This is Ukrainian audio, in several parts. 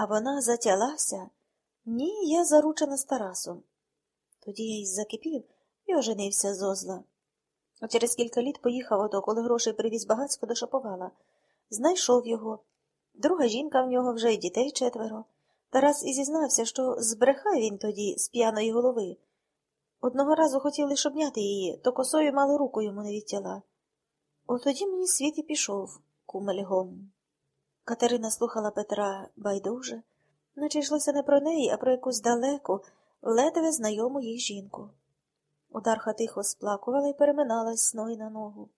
А вона затялася. Ні, я заручена з Тарасом. Тоді я й закипів і оженився з озла. А через кілька літ поїхав ото, коли грошей привіз багацько до Шаповала. Знайшов його. Друга жінка в нього вже й дітей четверо. Тарас і зізнався, що збрехав він тоді з п'яної голови. Одного разу хотіли щоб обняти її, то косою мало руку йому не відтяла. От тоді мені світ і пішов кумелігом. Катерина слухала Петра байдуже, наче йшлося не про неї, а про якусь далеку, ледве знайому їй жінку. Ударха тихо сплакувала і переминалась з ноги на ногу.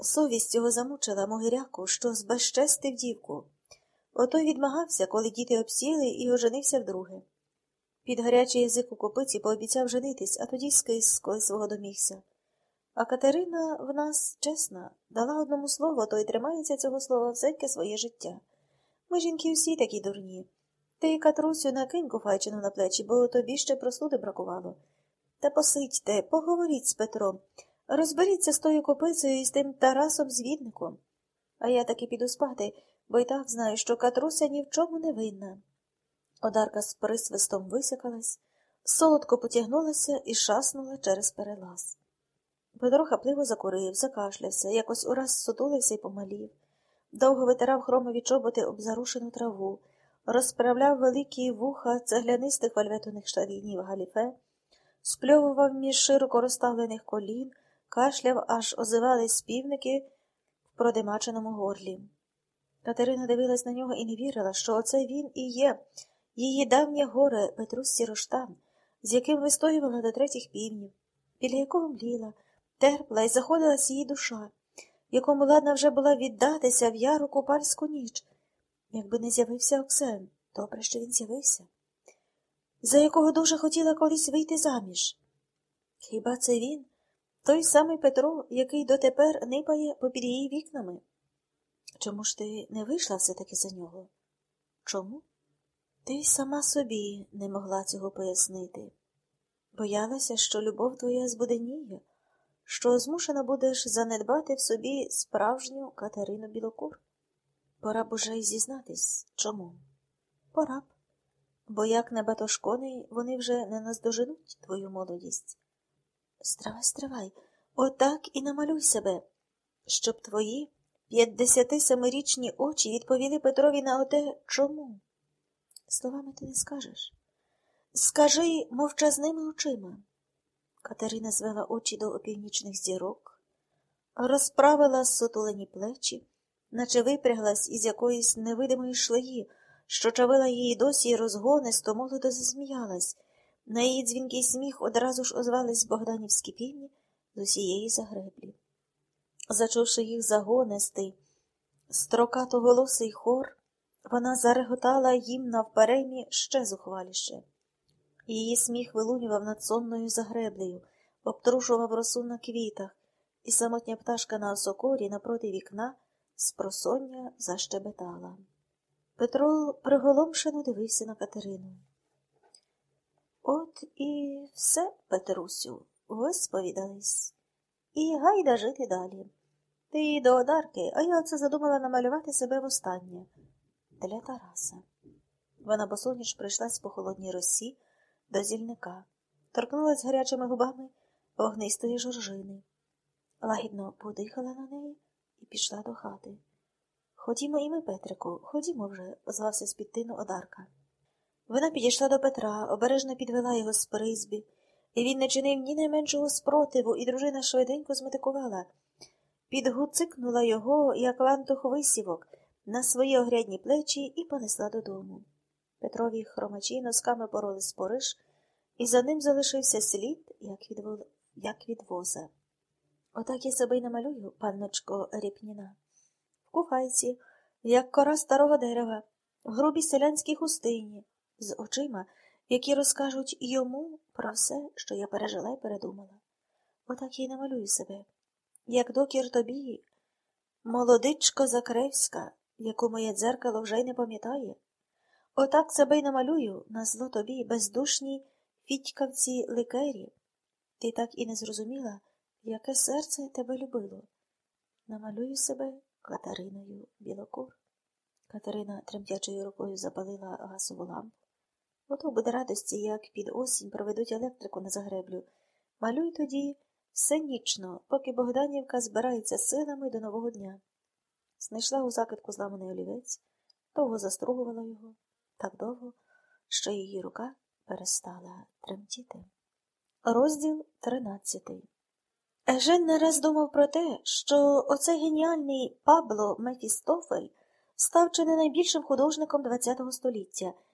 Совість його замучила могиряку, що збезчестив дівку. Ото й відмагався, коли діти обсіли, і оженився вдруге. Під гарячий язик у копиці пообіцяв женитись, а тоді скис, коли свого домігся. А Катерина в нас чесна, дала одному слово, то й тримається цього слова всяке своє життя. Ми, жінки, всі такі дурні. Ти, Катрусю, накинь куфайчину на плечі, бо тобі ще простуди бракувало. Та посидьте, поговоріть з Петром, розберіться з тою копицею і з тим Тарасом звідником. А я таки піду спати, бо й так знаю, що Катруся ні в чому не винна. Одарка з присвистом висякалась, солодко потягнулася і шаснула через перелаз. Петро хапливо закурив, закашлявся, якось ураз сутулився і помалів, довго витирав хромові чоботи об зарушену траву, розправляв великі вуха цеглянистих вальветоних штанів галіфе, спльовував між широко розставлених колін, кашляв, аж озивались співники в продимаченому горлі. Катерина дивилась на нього і не вірила, що оце він і є, її давнє горе Петрус Сіроштан, з яким вистоювала до третіх півнів, біля якого мліла терпла і заходилась її душа, якому ладна вже була віддатися в яру купальську ніч, якби не з'явився Оксен, добре, що він з'явився, за якого дуже хотіла колись вийти заміж. Хіба це він, той самий Петро, який дотепер нипає попід її вікнами? Чому ж ти не вийшла все-таки за нього? Чому? Ти сама собі не могла цього пояснити. Боялася, що любов твоя збуденіє що змушена будеш занедбати в собі справжню Катерину Білокур. Пора б уже й зізнатись. Чому? Пора б. Бо як не батошкони, вони вже не наздоженуть твою молодість. Стравай, стравай, отак і намалюй себе, щоб твої п'ятдесятисемирічні очі відповіли Петрові на оте чому? Словами ти не скажеш. Скажи мовчазними очима. Катерина звела очі до опівнічних зірок, розправила сутулені плечі, наче випряглась із якоїсь невидимої шлеї, що чавила її досі й розгонисто, молодо засміялась. На її дзвінкий сміх одразу ж озвались богданівські півні з усієї загреблі. Зачувши їх загонистий, строкато голосий хор, вона зареготала їм навперемі ще зухваліше. Її сміх вилунював над сонною загреблею, обтрушував росу на квітах, і самотня пташка на осокорі напроти вікна з просоння защебетала. Петро приголомшено дивився на Катерину. От і все, Петрусю, висповідались. І гайда жити далі. Ти до одарки, а я оце задумала намалювати себе востаннє. Для Тараса. Вона босоніж прийшлась по холодній росі до зільника, торкнулась гарячими губами вогнистої жоржини, лагідно подихала на неї і пішла до хати. Ходімо і ми, Петрику, ходімо вже, озвався з під тину Одарка. Вона підійшла до Петра, обережно підвела його з призбі, і він не чинив ні найменшого спротиву, і дружина швиденько зметикувала. Підгуцикнула його, як лантух висівок, на свої огрядні плечі і понесла додому. Петрові хромачі носками пороли спориш, і за ним залишився слід, як від, як від воза. Отак я себе й намалюю, панночко Ріпніна. В кухайці, як кора старого дерева, в грубій селянській хустині, з очима, які розкажуть йому про все, що я пережила і передумала. Отак я й намалюю себе, як докір тобі, молодичко Закревська, яку моє дзеркало вже й не пам'ятає. Отак себе й намалюю на зло тобі, бездушній фітькавці ликері. Ти так і не зрозуміла, яке серце тебе любило. Намалюю себе Катериною Білокур. Катерина тремтячою рукою запалила газову лампу. Ото буде радості, як під осінь проведуть електрику на загреблю. Малюй тоді все нічно, поки Богданівка збирається силами до нового дня. Знайшла у закидку зламаний олівець, довго застругувала його, так довго, що її рука перестала тремтіти. Розділ тринадцятий. Ежен не раз думав про те, що оцей геніальний Пабло Мефістофель став чи не найбільшим художником ХХ століття